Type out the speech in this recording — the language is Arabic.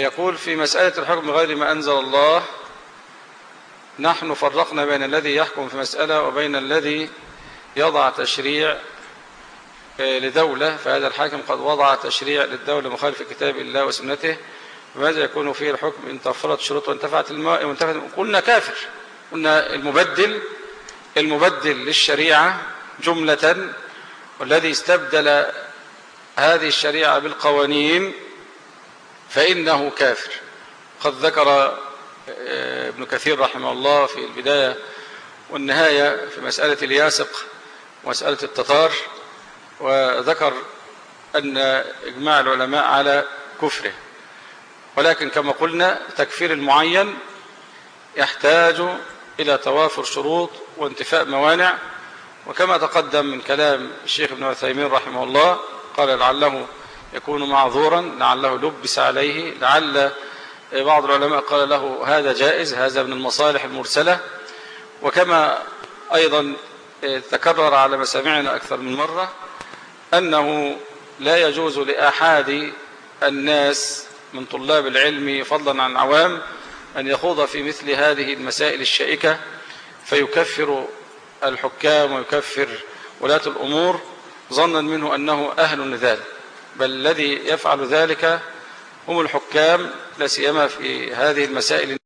يقول في مسألة الحكم غير ما أنزل الله نحن فرقنا بين الذي يحكم في مسألة وبين الذي يضع تشريع لدولة. فهذا الحاكم قد وضع تشريع للدولة مخالف كتاب الله وسنته. فماذا يكون فيه الحكم إن توفرت شروط وانتفعت الماء وانتفعت قلنا كافر. قلنا المبدل المبدل للشريعة جملة والذي استبدل هذه الشريعة بالقوانين فإنه كافر. قد ذكر ابن كثير رحمه الله في البداية والنهاية في مسألة الياسق ومسألة التتار وذكر أن إجماع العلماء على كفره. ولكن كما قلنا تكفير المعين يحتاج إلى توافر شروط وانتفاء موانع. وكما تقدم من كلام الشيخ ابن عثيمين رحمه الله قال لعله يكون معذورا لعله لبس عليه. لعل بعض العلماء قال له هذا جائز هذا من المصالح المرسلة. وكما أيضا تكرر على مسامعنا أكثر من مرة أنه لا يجوز لأحد الناس من طلاب العلم فضلا عن عوام أن يخوض في مثل هذه المسائل الشائكة فيكفر الحكام ويكفر ولاة الأمور. ظنا منه أنه أهل لذلك بل الذي يفعل ذلك هم الحكام لا سيما في هذه المسائل